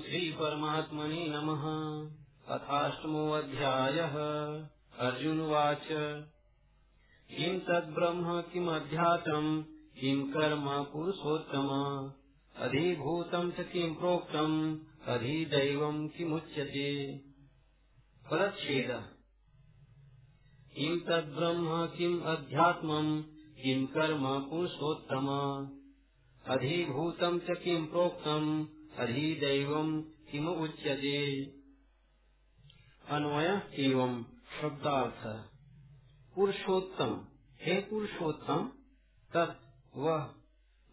श्रीपरमात्मने नमः। अथाष्टमोऽध्यायः अर्जुनवाच किं तद्ब्रह्म किमध्यात्मम् किं कर्म पुरुषोत्तम? अधिभूतं च किं प्रोक्तम् अधिदैवम् किमुच्यते? परच्छेदः किं तद्ब्रह्म किम् अध्यात्मम् किं कर्म पुरुषोत्तम? अधिभूतं च किं प्रोक्तम् अधिदैवम् किम उच्यते? अन्वय एवं शब्दार्थ। पुरुषोत्तम। हे पुरुषोत्तम, तत् वह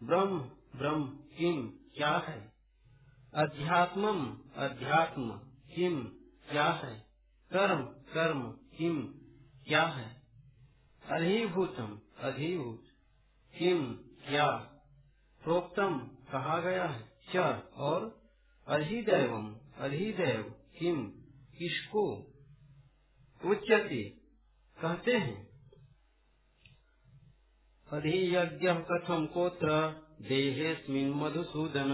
ब्रह्म ब्रह्म किम क्या है? अध्यात्मम, अध्यात्म किम क्या है? कर्म कर्म किम क्या है? अधिभूतम, अधिभूत किम क्या? प्रोक्तम कहा गया है? च और अधिदैव अधिदैव, किम किसको उच्यते, कहते हैं। अधियज्ञ कथम कोत्र? देहेस्मिन् मधुसूदन।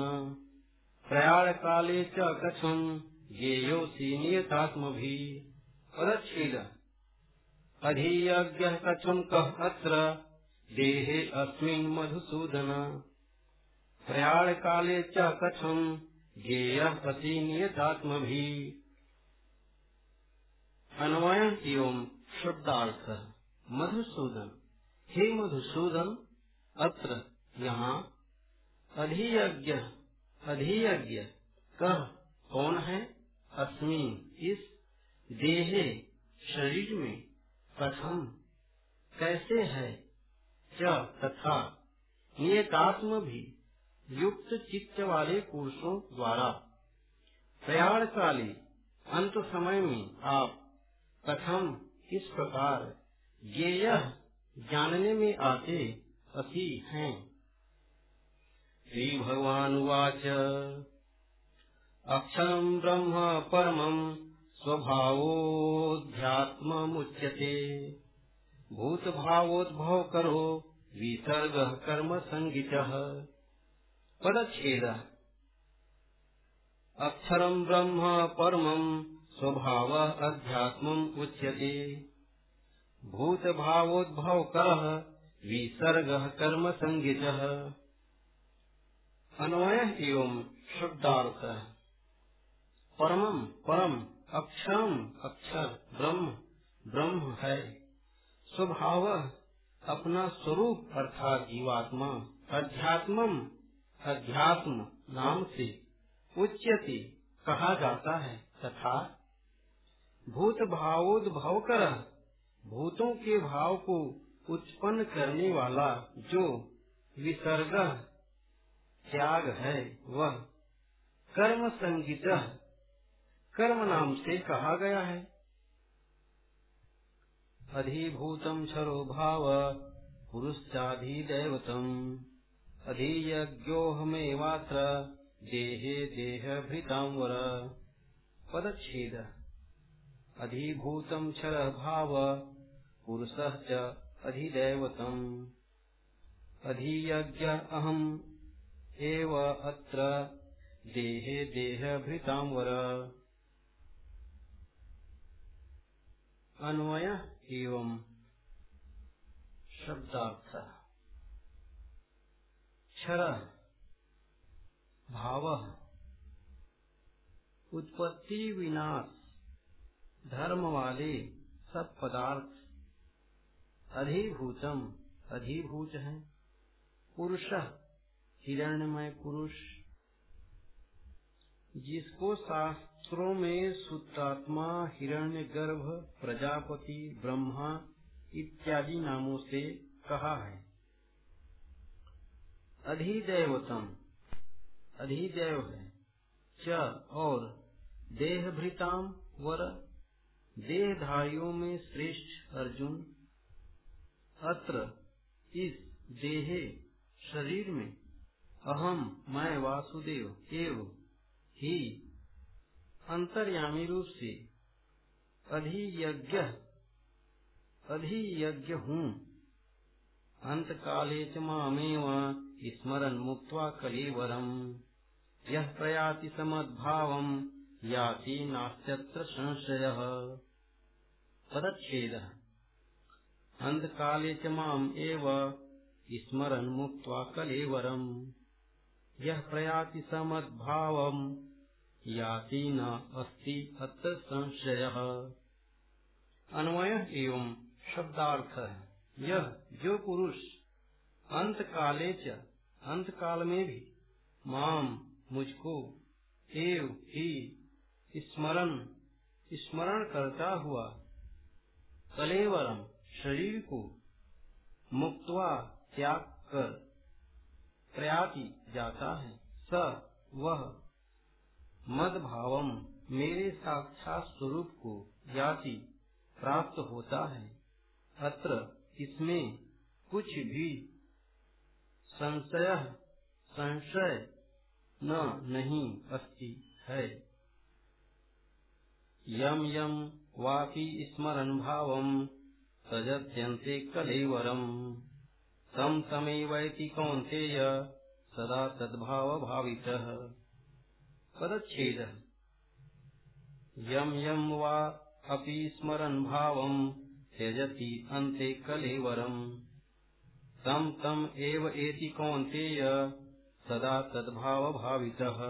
प्रयाण काले च कथम? ज्ञेयोऽसि नियतात्मभि। पदच्छेद अधियज्ञ कथम कः अत्र? देहे अस्मिन् मधुसूदन। प्रयाण काले कथम ज्ञेयः पति नियतात्मभि अन्वय एवं शब्दार्थ। मधुसूदन। हे मधुसूदन, अत्र यहाँ अधियज्ञ अधियज्ञ कह कौन है? अस्मिन इस देहे, शरीर में कथम कैसे है? च तथा नियतात्म भी युक्त चित्त वाले पुरुषों द्वारा। प्रयाण काले अंत समय में आप कथम इस प्रकार ये यह जानने में आते अति हैं। श्री भगवान वाच अक्षरम ब्रह्म परम परमं स्वभावोध्यात्ममुच्यते। भूत भावोद्भव करो विसर्ग कर्म संगितः। पदच्छेद अक्षरम ब्रह्म परमं स्वभाव अध्यात्म उच्यते। कर विसर्ग कर्म संगित। अन्वय एवं शब्दार्थ। परमम परम अक्षरम अक्षर ब्रह्म ब्रह्म है। स्वभाव अपना स्वरूप अर्थात जीवात्मा अध्यात्म अध्यात्म नाम से उच्यते कहा जाता है, तथा भूत भावोद्भव कर भूतों के भाव को उत्पन्न करने वाला जो विसर्ग, त्याग है, वह कर्म संगीत कर्म नाम से कहा गया है। अधिभूतम क्षरो भाव, पुरुषाधिदैवतम। अधियज्ञोहमेवात्र देहे देहभृतांवर। पदच्छेद। अधिभूतं क्षर भाव पुरुषः च अधिदैवतम्। अधियज्ञ अहम् एव अत्र देहे देहभृतांवर। अन्वय एवं शब्दार्थ। क्षर भाव उत्पत्ति विनाश धर्म वाले सब पदार्थ अधिभूतम, अधिभूत है। पुरुष हिरण्यमय पुरुष, जिसको शास्त्रों में सूत्रात्मा हिरण्य गर्भ, प्रजापति, ब्रह्मा इत्यादि नामों से कहा है। अधिदेवतम। अधिदेव है। च और देह देहभृताम वर, देहधारियों में श्रेष्ठ अर्जुन। अत्र इस देहे शरीर में अहम मैं वासुदेव एव ही अंतर्यामी रूप से अधियज्ञ अधियज्ञ हूँ। अंत काले च मामेव स्मरण मुक्त्वा कलेवरम। यः प्रयाति समद्भावम्, याति नास्त्यत्र संशयः। पदच्छेदः। अन्धकाले च एव स्मरन् मुक्त्वा कलेवरम्। यः प्रयाति समद्भावम्, याति न अस्ति अत्र संशयः। अन्वय एवं शब्दार्थ। यह जो पुरुष अंत काले अंत काल में भी, माम, मुझको, एव, ही, स्मरण स्मरण करता हुआ, कलेवरम, शरीर को, मुक्तवा, त्याग कर, प्रयाति जाता है। स, वह मद भावम मेरे साक्षात स्वरूप को जाति प्राप्त होता है। अत्र, इसमें, कुछ भी संशय संशय न नहीं अस्ति, है। यम यम वापि स्मरण भावम तजत्यन्ते कलेवरम् तम तमेवैति कौन्तेय सदा तद्भावभावितः पदच्छेदः। यम यम वा अपि स्मरन् भावम् त्यजति अन्ते कलेवरम्। तम तम एव एति कौन्तेय सदा तद्भावभावितः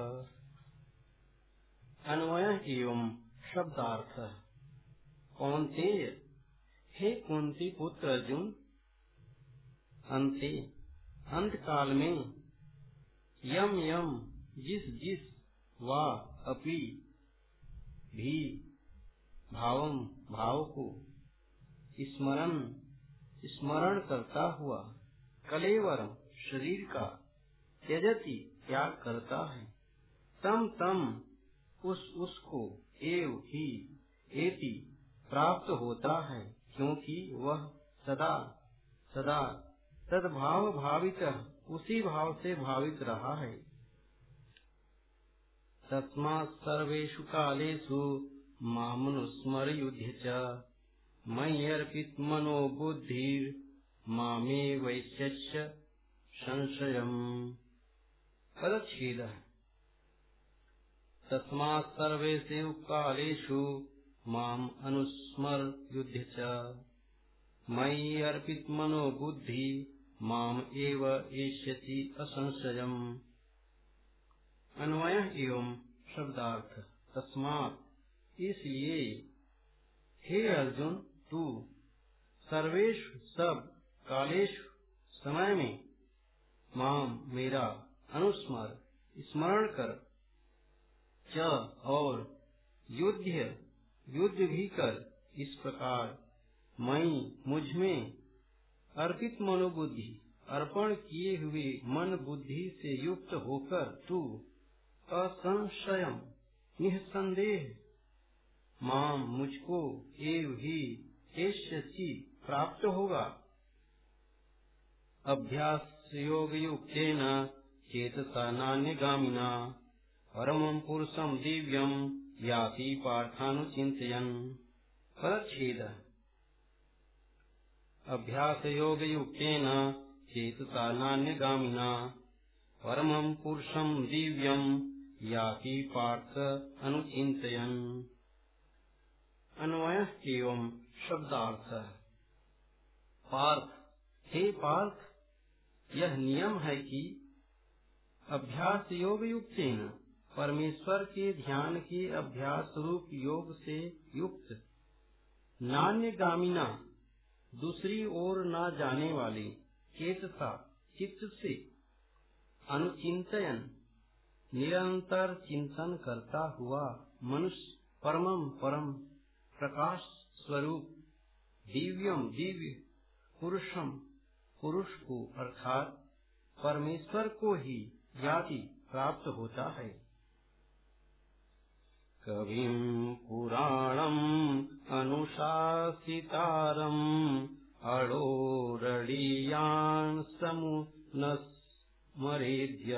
अन्वय एवं शब्दार्थ। कौन्तेय, हे कुंती पुत्र अर्जुन, अंते अंत काल में यम यम जिस जिस वा अपि भी भावम भाव को स्मरण स्मरण करता हुआ कलेवरम, शरीर का त्यजति त्याग करता है। तम तम, उस उसको एव ही एति प्राप्त होता है, क्योंकि वह सदा सदा तदभाव भावित, उसी भाव से भावित रहा है। तस्मा सर्वेशु कालेषु मामनुस्मर युद्ध च मय्यर्पित मनो बुद्धिर मामे वैश्य संशय पदछेद तस्मा सर्वेषु कालेषु माम अनुस्मर युद्ध च। मयि अर्पित मनो बुद्धि माम एव एष्यति असंशयम्। अन्वय एवं शब्दार्थ। तस्मात इसलिए, हे अर्जुन, तू सर्वेश सब कालेश, समय में माम मेरा अनुस्मर, स्मरण कर। च और युद्ध युद्ध भी कर। इस प्रकार मई मुझमें अर्पित मनोबुद्धि, अर्पण किए हुए मन बुद्धि से युक्त होकर तू असंशय निसंदेह। माम मुझको एव ही प्राप्त होगा। अभ्यास योग युक्त चेतसा नान्य गामिना परम पुरुषम दिव्यम याति पार्थानुचिन्तयन्। परच्छेद। अभ्यासयोगयुक्तेन चेतसा नान्यगामिना परमम् पुरुषम् दिव्यम् याति पार्थ अनुचिन्तयन् अन्वय एवं शब्दार्थ। पार्थ। हे पार्थ यह नियम है कि अभ्यास योग युक्त परमेश्वर के ध्यान के अभ्यास रूप योग से युक्त नान्य गामिना दूसरी ओर न जाने वाले चेतसा चित्त से अनुचिंतन निरंतर चिंतन करता हुआ मनुष्य परमम परम प्रकाश स्वरूप दिव्यम दिव्य पुरुषम पुरुष को अर्थात परमेश्वर को ही जाति प्राप्त होता है। कविम् पुराणम् अनुशासितारम् अडोरडीयान् समु न स्मरेद्य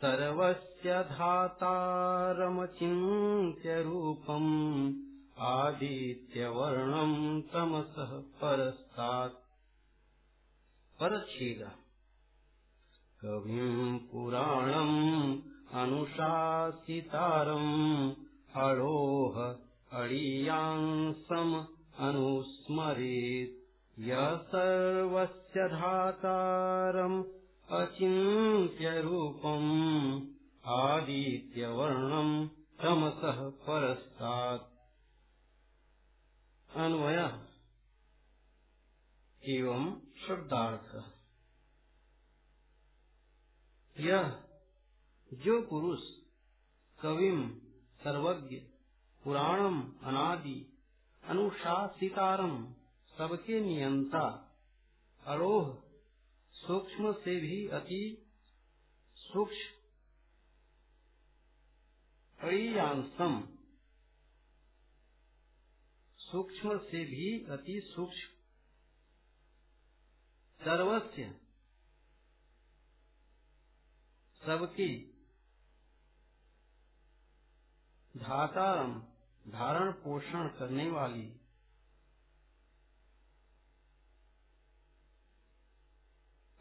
सर्वस्य धातारमचिन्त्यरूपम् आदित्यवर्णम् तमसः परस्तात् परच्छेद। कविम् पुराणम् अनुशासितारम् अरोह अणीयांसम् अनुस्मरेत्। य सर्वस्य धातारम् अचिन्त्यरूपम् आदित्यवर्णम् तमसः परस्तात्। अन्वयः एवं शब्दार्थ यह जो पुरुष कविम, सर्वज्ञ, पुराणम, अनादि, अनुशासितारम, सबके नियंता, अरोह, सूक्ष्म से भी अति सूक्ष्म सूक्ष्म से भी अति सूक्ष्म। सर्वस्य। सबकी। धातारम धारण पोषण करने वाली।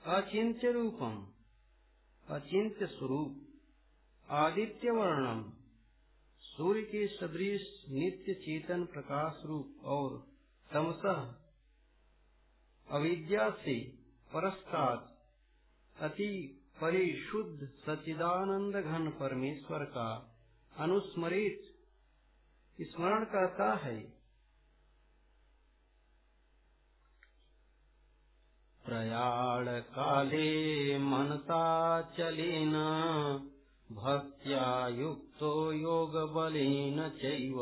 अचिंत्य रूपम अचिंत्य स्वरूप आदित्य वर्णम सूर्य के सदृश नित्य चेतन प्रकाश रूप और तमस अविद्या से परस्तात्। अति परिशुद्ध सच्चिदानंद घन परमेश्वर का अनुस्मरित। स्मरण करता है। प्रयाण काले मनसा चलेन, भक्त्या युक्तो योगबलेन चैव।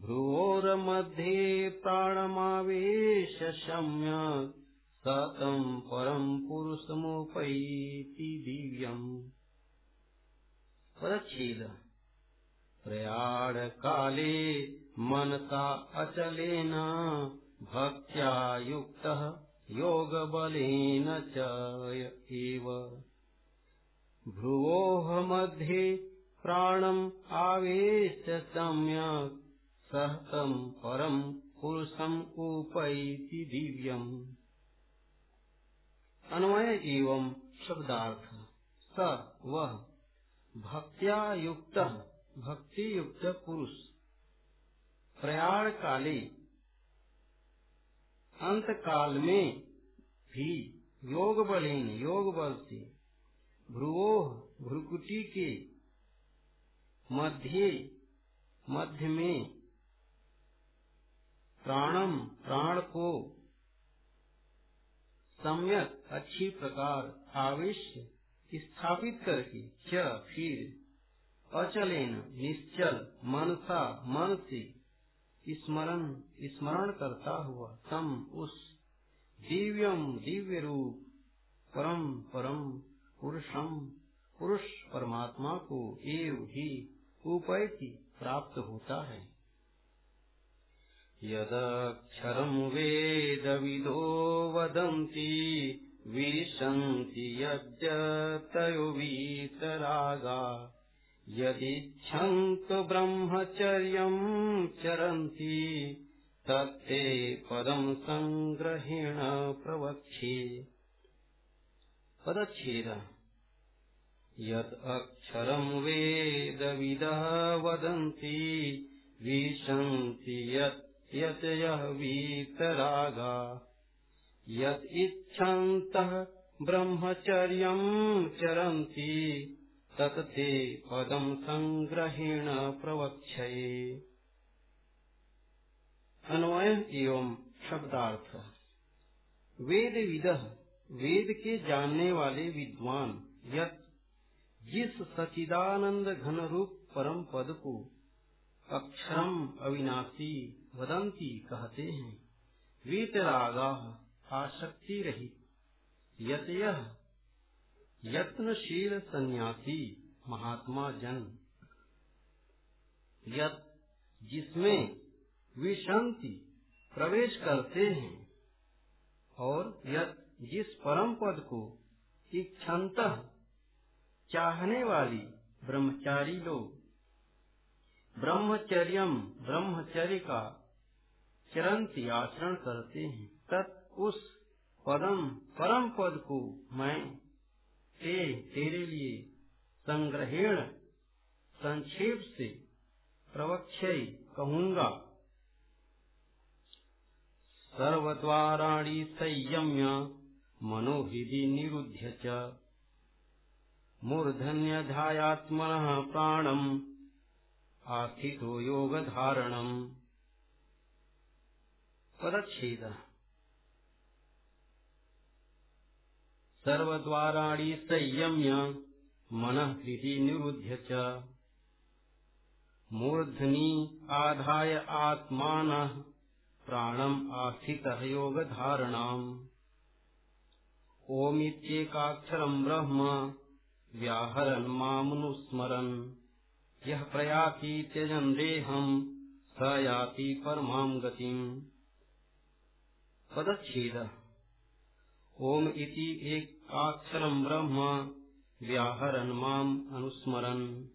भ्रुवोर्मध्ये प्राणमावेश सम्यक् सतम् परम् पुरुषमुपैति दिव्यम्। पदच्छेद प्रयाणकाले मनसा अचलेन भक्त्या युक्तः योगबलेन च एव। भ्रुवोः मध्ये प्राणम् आवेश्य सम्यक् सह तम् परम् पुरुषम् उपैति दिव्यम्। अन्वय एवं शब्दार्थ। स वह भक्त्या युक्त भक्ति युक्त पुरुष। प्रयाण काले अंत काल में भी योग बलेन योग बल से भ्रुवो भ्रुकुटी के मध्य मध्य में प्राणम, प्राण को। सम्यक, अच्छी प्रकार आवेश स्थापित करके, च, फिर। अचलेन, निश्चल, मनसा मन से स्मरण स्मरण करता हुआ, तम, उस। दिव्यम, दिव्य रूप, परम परम, पुरुषम, पुरुष परमात्मा को एव ही उपैति प्राप्त होता है। यदक्षरम वेद विदो वदन्ति विशन्ति यद्यतयो वीतरागा यदिच्छन्तु ब्रह्मचर्यम् चरन्ति पदम् सङ्ग्रहेण प्रवक्ष्ये। पदच्छेद। यत् अक्षरम् वेदविदः वदन्ति विशन्ति यत् यतयः वीतरागा यत् इच्छन्तः ब्रह्मचर्यम् चरन्ति, तत् ते पदम् सङ्ग्रहेण अन्वय एवं शब्दार्थ। वेद विद वेद के जानने वाले विद्वान, यत जिस सचिदानंद घन रूप परम पद को अक्षरम अविनाशी वदंती कहते हैं वीतरागा आसक्ति रहित यत यत्नशील सन्यासी महात्मा जन। यत, जिसमें विशांति प्रवेश करते हैं, और यत, जिस परम पद को इच्छन्त चाहने वाली ब्रह्मचारी लोग। ब्रह्मचर्यम ब्रह्मचर्य का चरंती आचरण करते हैं। तत् उस परम परम पद को मैं ते, तेरे लिए संग्रहेण, संक्षेप से प्रवक्ष्य कहूँगा। सर्वद्वाराणि संयम्य मनोहृदि निरुध्य च। मूर्धन्यध्यायात्मनः प्राणम् आस्थितो योगधारणम्। पदच्छेदः। सर्वद्वाराणि संयम्य मनः हृदि निरुध्य च। मूर्धनि आधाय आत्मानः प्राणम् आस्थितः योगधारणाम्। ओमित्येकाक्षरम् ब्रह्म, व्याहरन् मामनुस्मरन्। यः प्रयाति त्यजन् देहम्, स याति परमाम् गतिम्। पदच्छेदः। ओम इति एकाक्षरम् ब्रह्म व्याहरन् माम् अनुस्मरन्।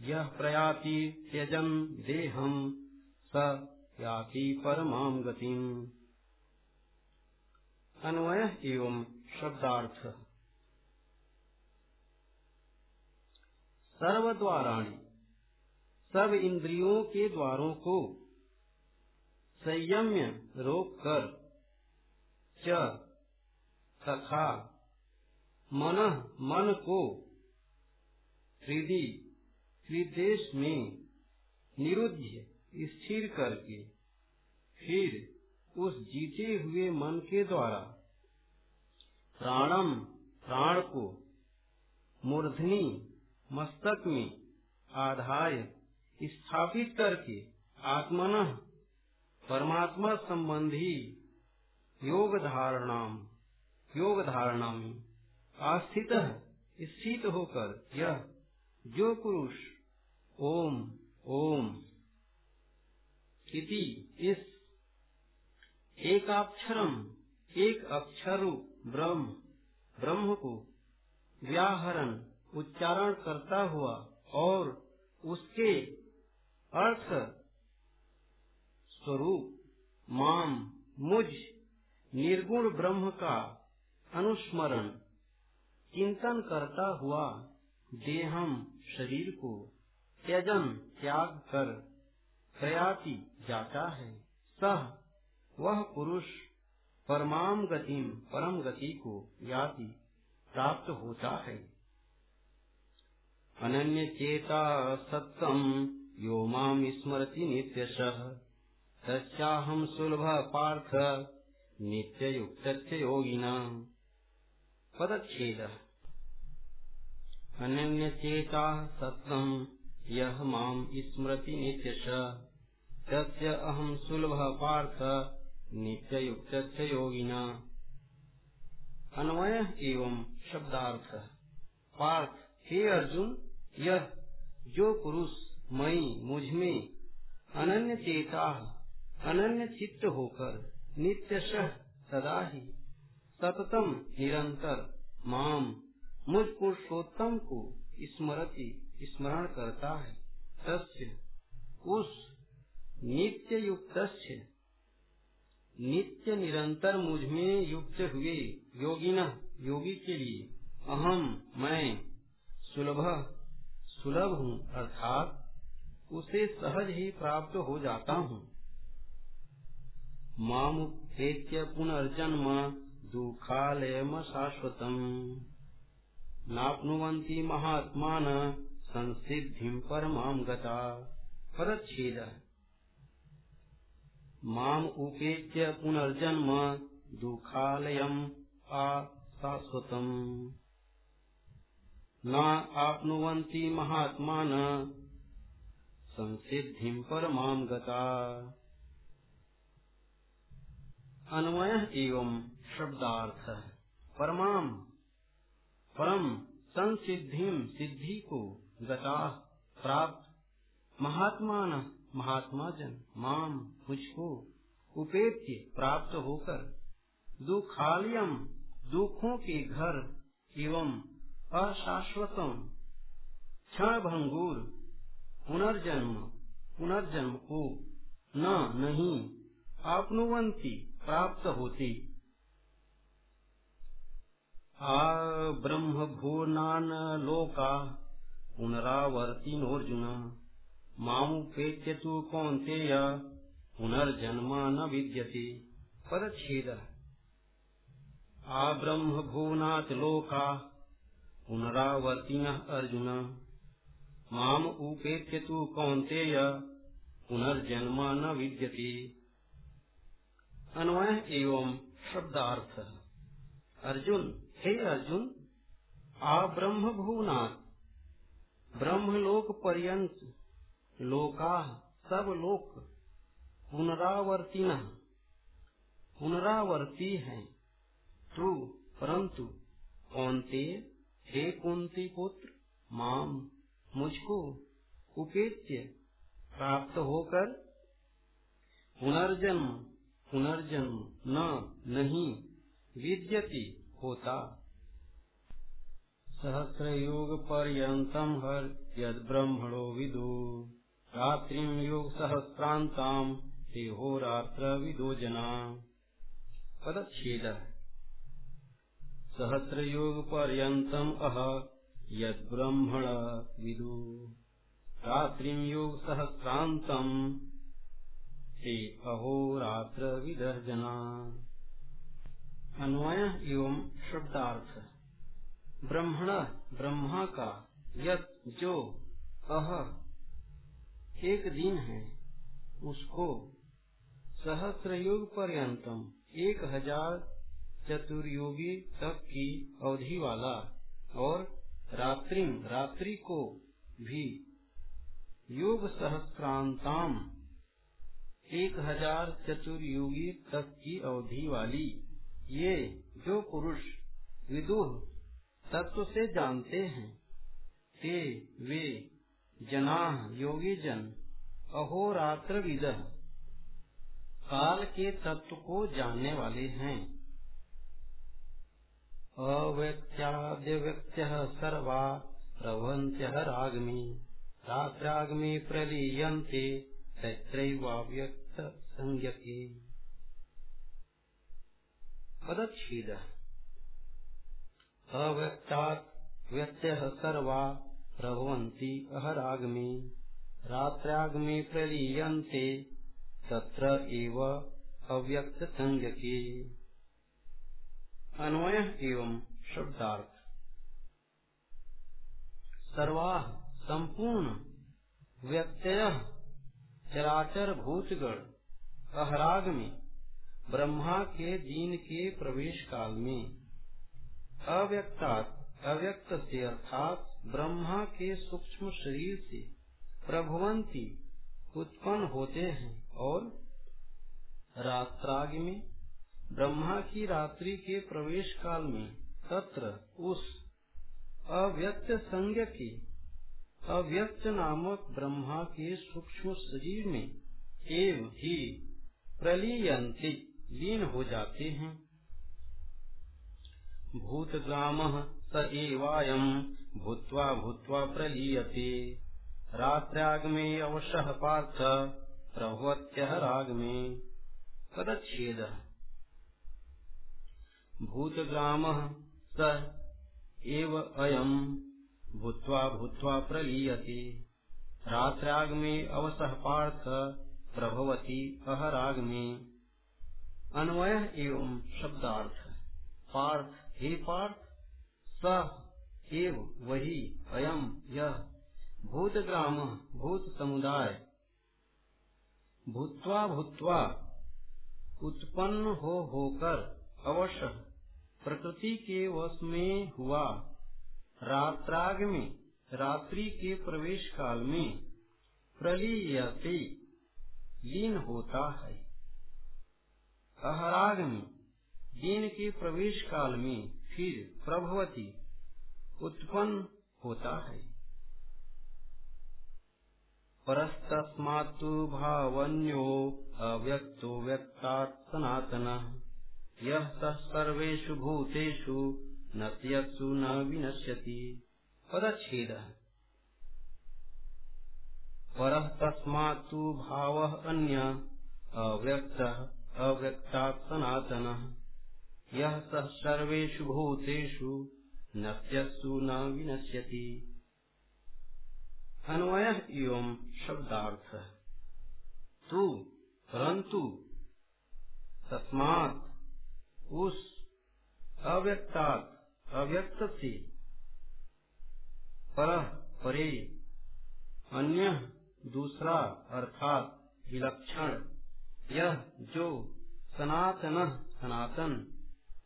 यः प्रयाति त्यजन् देहम् स याति परमाम् गतिम्। अन्वय एवं शब्दार्थ। सर्वद्वाराणी सब इंद्रियों के द्वारों को संयम्य रोक कर तथा मन मन को हृदेश में निरुद्ध स्थिर करके फिर उस जीते हुए मन के द्वारा प्राणम, प्राण को मूर्धनी मस्तक में आधाय स्थापित करके आत्मन परमात्मा संबंधी योग धारणाम योग धारणा में आस्थित, स्थित होकर यह, जो पुरुष, ओम ओम। इति, इस, एकाक्षरम एक अक्षर ब्रह्म ब्रह्म को व्याहरण, उच्चारण करता हुआ और उसके अर्थ स्वरूप, माम, मुझ निर्गुण ब्रह्म का अनुस्मरण चिंतन करता हुआ देहम शरीर को त्यजन त्याग कर प्रयाति जाता है। सह वह पुरुष परमाम गतिम, परम गति को याति प्राप्त होता है। अनन्य चेता सत्तम, यो माम स्मरति नित्यशः। तस्याहम सुलभ पार्थ नित्य युक्त योगिना। पदच्छेद। अनन्य चेता सत्तम यह माम स्मृति नित्यशः। तस्य अहम सुलभ पार्थ नित्य युक्त योगिना। अन्वय एवं शब्दार्थ। पार्थ, हे अर्जुन यह जो पुरुष मई मुझमें अनन्य चेता अनन्य चित्त होकर नित्य सदा ही। सततम निरंतर माम मुझ पुरुषोत्तम को स्मृति स्मरण करता है। तस्य, उस नित्य युक्त नित्य निरंतर मुझमें युक्त हुए योगिन, योगी के लिए अहम मैं सुलभ सुलभ हूँ, अर्थात उसे सहज ही प्राप्त हो जाता हूँ। माम प्रेत्य पुनर्जन्म दुखालय शाश्वतम। नापनुवंती महात्मान संसिद्धि परमाम गता। परच्छेद। माम पुनर्जन्म दुखालयम आशाश्वतम न आपनुवन्ति महात्मान संसिद्धि परमाम गता। अन्वय एवं शब्दार्थ। परमाम परम संसिद्धि सिद्धि को गता प्राप्त। महात्मान महात्मा जन माम मुझको उपेत्य प्राप्त होकर दुखालयम दुखों के घर एवं अशाश्वतम क्षण भंगुर पुनर्जन्म पुनर्जन्म को न नहीं आपनुवंती। प्राप्त होती। आ ब्रह्म भूर्नान लोका पुनरावर्तिनोऽर्जुन मामुपेत्य तु कौन्तेय पुनर्जन्म न विद्यते पदच्छेदः आब्रह्मभुवनात् लोका पुनरावर्तिनः अर्जुन। माम उपेत्य तु कौन्तेय पुनर्जन्म न विद्यते अन्वय एवं शब्दार्थ। अर्जुन, हे अर्जुन, आ ब्रह्म भुवनाथ ब्रह्मलोक पर्यंत, लोका, सब लोक पुनरावर्ती पुनरावर्ती है। तू, परंतु, कौनते? हे कुंती पुत्र? माम, मुझको उपेत्य प्राप्त होकर, पुनर्जन्म पुनर्जन्म न, नहीं, विद्यति होता। सहस्र योग पर्यतम हर यद ब्रह्मणो विदु। रात्रि योग सहस्रांताम ते हो रात्र विदो जना। पदछेद सहस्र योग पर्यतम अह यद ब्रह्मण विदु। रात्रि योग सहस्रांतम ते अहोरात्र विदर्जना अन्वय एवं शब्दार्थ। ब्रह्मण ब्रह्मा का यत, जो, अह। एक दिन है, उसको सहस्र युग पर्यंतम एक हज़ार चतुर्योगी तक की अवधि वाला और रात्रि रात्रि को भी योग सहस्रांताम एक हज़ार चतुर्युगी तक की अवधि वाली। ये जो पुरुष विदुह तत्व से जानते हैं, ते वे जना योगी जन, अहोरात्र विद काल के तत्व को जानने वाले हैं। व्यक्त्य सर्वा प्रभंत्य रागमी, रात्रागमी प्रलीयन्ते, तत्रैवाव्यक्त संज्ञके पदच्छेद। अव्यक्तात् व्यत्यः सर्वा प्रभवन्ति अहरागमे। रात्रागमे प्रलीयन्ते, तत्र एव अव्यक्त संज्ञके अन्वय एवं शब्दार्थ। सर्वा संपूर्ण व्यत्यय चराचर भूतगण अहराग में ब्रह्मा के दीन के प्रवेश काल में। अव्यक्तात्, अव्यक्त से अर्थात ब्रह्मा के सूक्ष्म शरीर से प्रभुवंती उत्पन्न होते हैं और रात्राग में ब्रह्मा की रात्रि के प्रवेश काल में तत्र उस अव्यक्त संज्ञ के अव्यक्त नामक ब्रह्मा के सूक्ष्म शरीर में एव ही प्रलीयंती लीन हो जाते हैं। भूतग्राम स एवायम भूत्वा भूत्वा प्रलीयते। रात्र्याग में अवश्य पार्थ, प्रभवत्य राग में। पदच्छेद भूतग्राम स एव अयम। भूत्वा भूत्वा प्रलीयते। रात्राग में अवसह पार्थ, प्रभवती अहराग में अन्वय एवं शब्दार्थ। पार्थ हे पार्थ, स एव वही अयम यह भूत ग्राम भूत समुदाय भूतवा भूतवा उत्पन्न हो होकर अवश्य प्रकृति के वश में हुआ। रात्राग में रात्रि के प्रवेश काल में प्रलीयते, लीन होता है। अहराग में दिन के प्रवेश काल में फिर प्रभवती उत्पन्न होता है। परस्तस्मात्तु भावन्यो अव्यक्तो व्यक्तात् सनातन। यह सर्वेषु भूतेषु न त्यत्सु न विनश्यति। पदच्छेद। परः तस्मात्तु भावः अन्य, अव्यक्तः अव्यक्तात् सनातनः। यः भूतेषु न त्यस्सु न विनश्यति। अन्वय एवं शब्दार्थ। तू परंतु तस्मात, उस, अव्यक्तात् अव्यक्त से पर, परे, अन्य, दूसरा, अर्थात, विलक्षण, यह जो सनातन सनातन।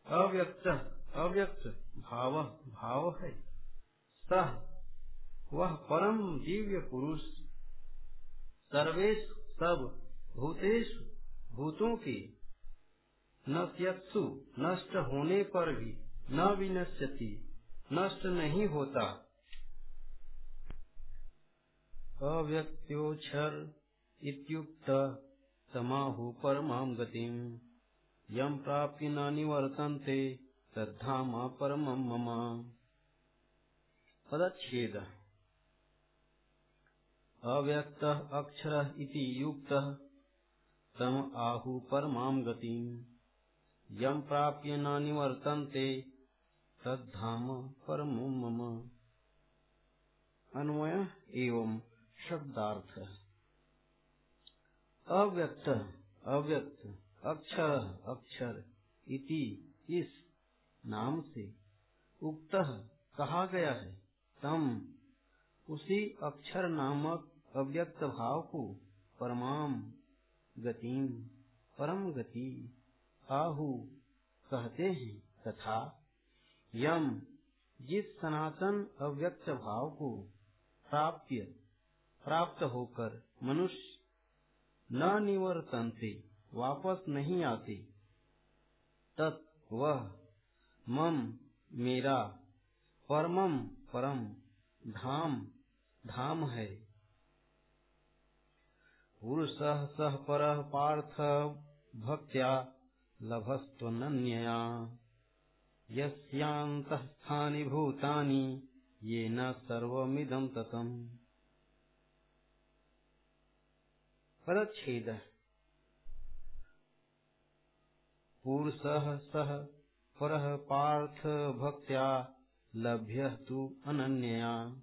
अव्यक्त अव्यक्त, भाव भाव है। सह, वह परम दिव्य पुरुष। सर्वेश सब भूतेश भूतों के नष्ट होने पर भी। न विनश्यति, नष्ट नहीं होता। अव्यक्त्योक्षर इत्युक्त समाहु परमां गतिम्। यम प्राप्य न निवर्तन्ते तद्धाम परमं मम। पदच्छेद। अव्यक्त अक्षर इति युक्तः तम आहु परमां गतिम्। यम प्राप्य न निवर्तन्ते तद्धाम परमो मम। अन्वय एवं शब्दार्थ। अव्यक्त अव्यक्त, अक्षर अक्षर इति इस नाम से उक्त कहा गया है। तम, उसी अक्षर नामक अव्यक्त भाव को परमाम गतिम परम गति आहु कहते हैं तथा यम, जिस सनातन अव्यक्त भाव को प्राप्य, प्राप्त होकर मनुष्य न निवर्तनते, वापस नहीं आते। तत् वह, मम, मेरा, परमम, परम, धाम धाम है। पुरुष सह पर पार्थ, भक्त्या लभस्त्वनन्यया। यस्यान्तःस्थानि भूतानि येन सर्वमिदं ततम्। पदच्छेद। पुरुषः सः परः पार्थ भक्त्या लभ्यः तु अनन्यया।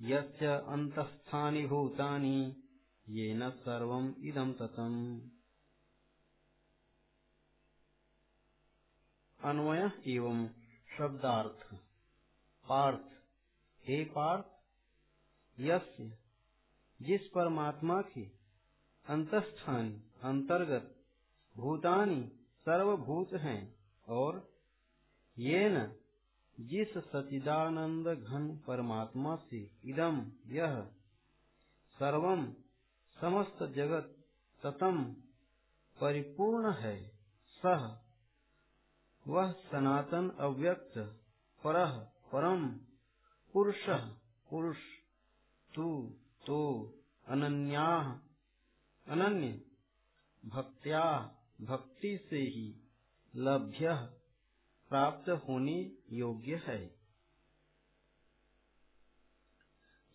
यस्य अन्तःस्थानि भूतानि येन सर्वम् इदं ततम्। अन्वय एवं शब्दार्थ। पार्थ। हे पार्थ यस्य जिस परमात्मा के अंतस्थान, अंतर्गत भूतानि सर्वभूत हैं और ये न जिस सचिदानंद घन परमात्मा से इदम यह सर्वम समस्त जगत ततम परिपूर्ण है, सह वह सनातन अव्यक्त, पर परम, पुरुष पुरुष, तू तो अनन्या, अनन्य, भक्त्या, भक्ति से ही लभ्य प्राप्त होने योग्य है।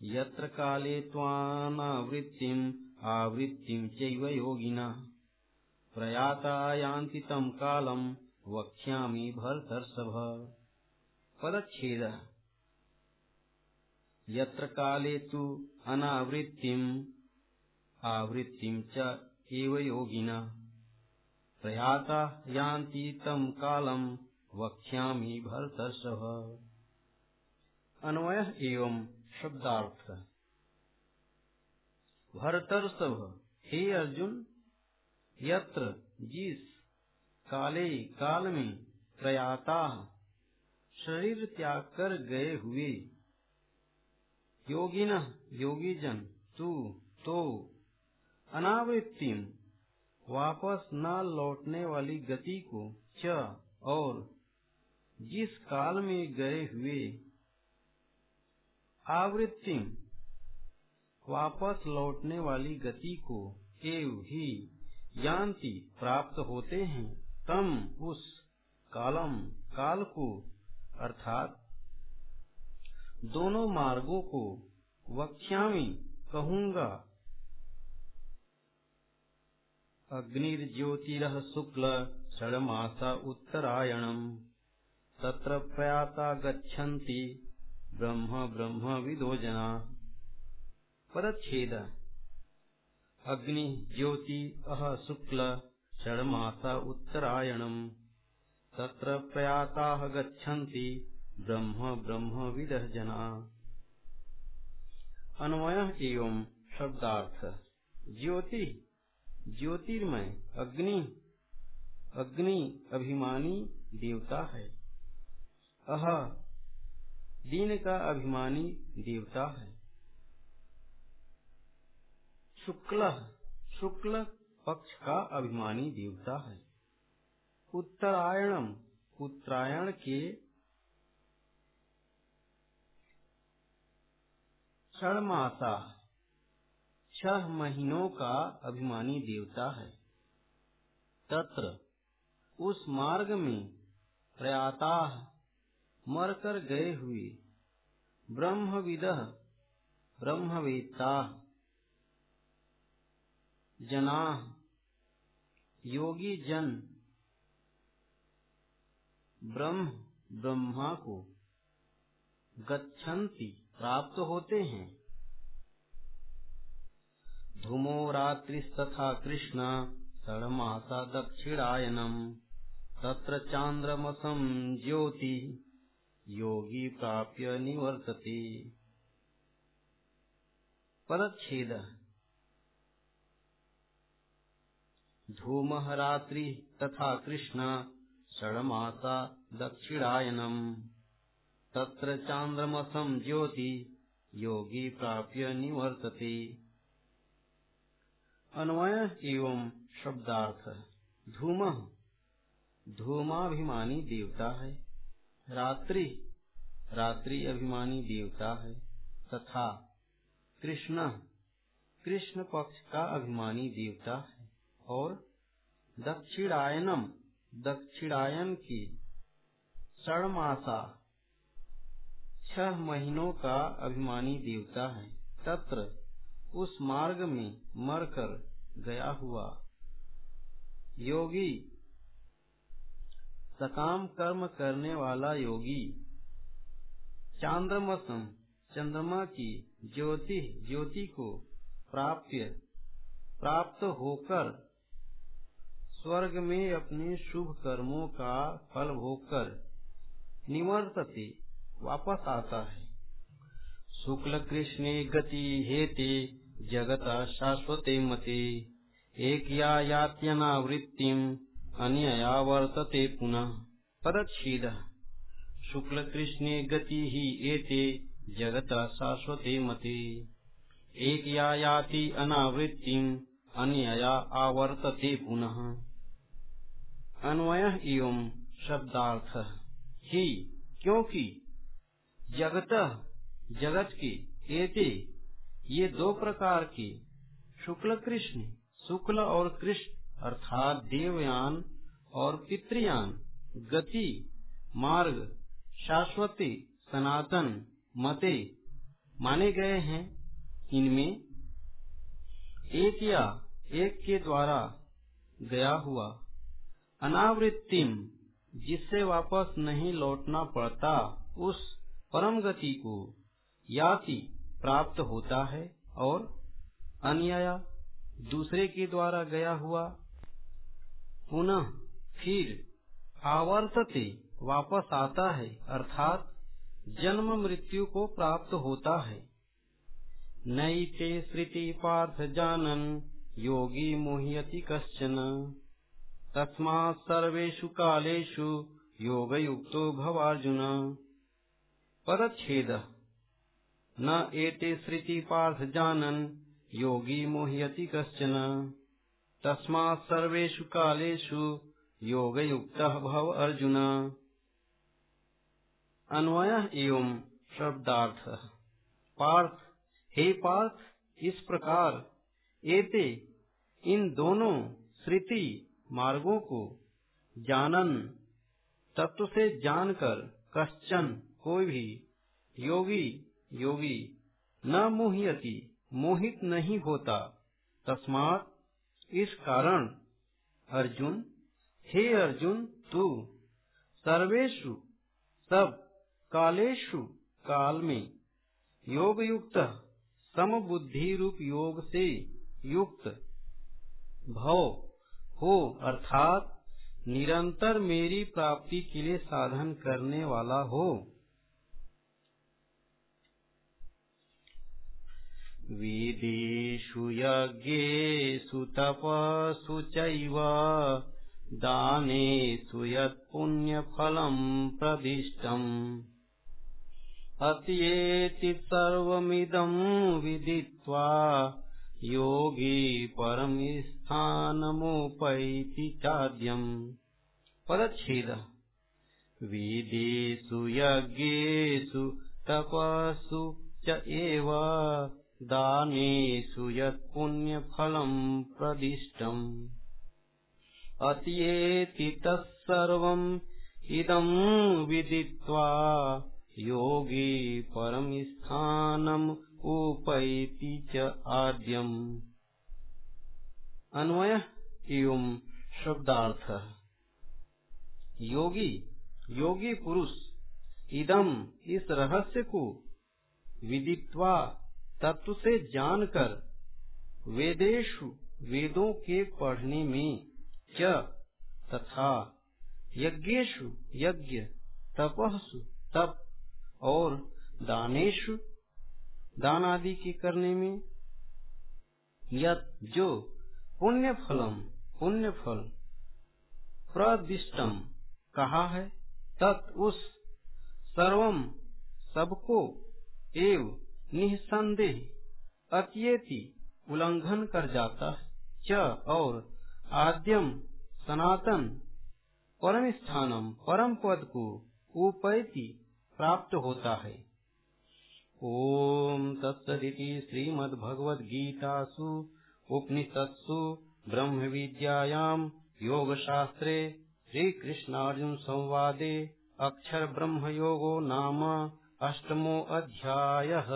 यत्र काले त्वानावृत्तिम्, आवृत्तिम् चैव योगिनः। प्रयाता यान्ति वक्ष्यामि भरतर्षभ। पदच्छेद। यत्र काले तु अनावृत्तिम्, आवृत्तिम् च एव योगिनः। प्रयाता यान्ति तं कालम् वक्ष्यामि भरतर्षभ। अन्वय एवं शब्दार्थ। भरतर्षभ, हे अर्जुन, यत्र जिस काले काल में प्रयाता शरीर त्याग कर गए हुए। योगिन योगी जन तू तो अनावृत्तिम, वापस न लौटने वाली गति को च और जिस काल में गए हुए। आवृत्तिम, वापस लौटने वाली गति को एव ही यान्ति प्राप्त होते हैं। तम उस कालम काल को अर्थात दोनों मार्गों को वक्ष्यामी, कहूँगा। अग्निर्ज्योतिर शुक्ल, षडमासा उत्तरायणम। तत्र प्रयाता गच्छन्ति, ब्रह्म ब्रह्म विदो जना। पदच्छेद अग्नि ज्योति अह शुक्ल षड्मासा उत्तरायणम्। तत्र प्रयाताः गच्छन्ति, ब्रह्म ब्रह्म विदः जना। अन्वय एवं शब्दार्थ। ज्योति, ज्योतिर्मय, अग्नि अग्नि अभिमानी देवता है। अह, दीन का अभिमानी देवता है। शुक्ल शुक्ल पक्ष का अभिमानी देवता है। उत्तरायणम, उत्तरायण के षणमासा छह महीनों का अभिमानी देवता है। तत्र, उस मार्ग में प्रयाता मरकर गए हुए ब्रह्मविद, ब्रह्मवेत्ता जना योगी जन ब्रह्म ब्रह्मा को गच्छन्ति, प्राप्त होते हैं। धूमो रात्रिस्तथा कृष्ण, षड्मासा दक्षिणायनम, तत्र चांद्रमसम ज्योति, योगी प्राप्य निवर्तते। पदच्छेद। धूम रात्रि तथा कृष्ण षड्मासा दक्षिणायनम। तत्र चांद्रमसम ज्योति, योगी प्राप्य निवर्तते। अन्वय एवं शब्दार्थ। धूम, धूमाभिमानी देवता है। रात्रि रात्रि अभिमानी देवता है। तथा कृष्ण कृष्ण पक्ष का अभिमानी देवता और दक्षिणायनम, दक्षिणायन की षणमासा छह महीनों का अभिमानी देवता है। तत्र उस मार्ग में मरकर गया हुआ योगी, सकाम कर्म करने वाला योगी, चांद्रमसम, चंद्रमा की ज्योति ज्योति को प्राप्य, प्राप्त होकर स्वर्ग में अपने शुभ कर्मों का फल भोगकर निवर्तते, वापस आता है। शुक्ल कृष्ण गति हेते, जगत शाश्वते मते। एक या यात्यनावृत्तिम अन्यया वर्तते पुनः। पदच्छेद शुक्ल कृष्ण गति ही एते, जगत शाश्वते मते। एक या याति अनावृत्तिम अन्यया आवर्तते पुनः। अन्वय एवं शब्दार्थ। ही, क्योंकि जगत जगत के एते, ये दो प्रकार के शुक्ल कृष्ण, शुक्ल और कृष्ण, अर्थात देवयान और पितृयान, गति, मार्ग, शाश्वती, सनातन, मते माने गए हैं। इनमें एक या एक के द्वारा गया हुआ अनावृत्तिम, जिससे वापस नहीं लौटना पड़ता, उस परम गति को याति प्राप्त होता है और अन्य दूसरे के द्वारा गया हुआ पुनः फिर आवर्तते वापस आता है, अर्थात जन्म मृत्यु को प्राप्त होता है। नई ते श्रुति पार्थ जानन, योगी मोहयति कश्चन। तस्मा सर्वेषु कालेषु योग युक्तो भवार्जुन। पदछेद न एते श्रुति पार्थ जानन, योगी मोहयति कश्चन। तस्मात् सर्वेषु कालेषु योगयुक्तः भव अर्जुन। अन्वय एवं शब्दार्थ। पार्थ। हे पार्थ, इस प्रकार एते इन दोनों श्रुति मार्गों को जानन, तत्व से जानकर कश्चन कोई भी योगी योगी न मोहियति, मोहित नहीं होता। तस्मात इस कारण अर्जुन, हे अर्जुन, तू सर्वेशु सब कालेशु काल में योग युक्त समबुद्धि रूप योग से युक्त भव। हो, अर्थात निरंतर मेरी प्राप्ति के लिए साधन करने वाला हो। वेदेषु यज्ञेषु तपसु चैव, दानेषु यत्पुण्यफलम् प्रदिष्टम्। अत्येति सर्वमिदम् विदित्वा योगी परमिस्थानमुपैति चाद्यम्। पदच्छेदः। वेदेषु यज्ञेषु तपसु च एव दानेषु यत्पुण्यफलम् प्रदिष्टम्। अत्येति तत्सर्वम् इदम् विदित्वा योगी परमिस्थानम् उपैति च आद्यम्। अन्वय एवं शब्दार्थ। योगी योगी पुरुष, इदम इस रहस्य को विदित्वा तत्व से जानकर वेदेशु वेदों के पढ़ने में च तथा यज्ञेशु यज्ञ, तपस्ु तप और दानेशु दान आदि के करने में यत जो पुण्य फलम, पुण्य फल प्रदिष्टम कहा है, तत् उस सर्वम सबको एव निसंदेह अत्येति उल्लंघन कर जाता है। च और आद्यम सनातन परम स्थानम परम पद को उपैति प्राप्त होता है। ॐ तत्सदिति श्रीमद्भगवद्गीतासु उपनिषत्सु ब्रह्मविद्यायाम् योगशास्त्रे श्रीकृष्णार्जुनसंवादे अक्षरब्रह्मयोगो नाम अष्टमो अध्यायः।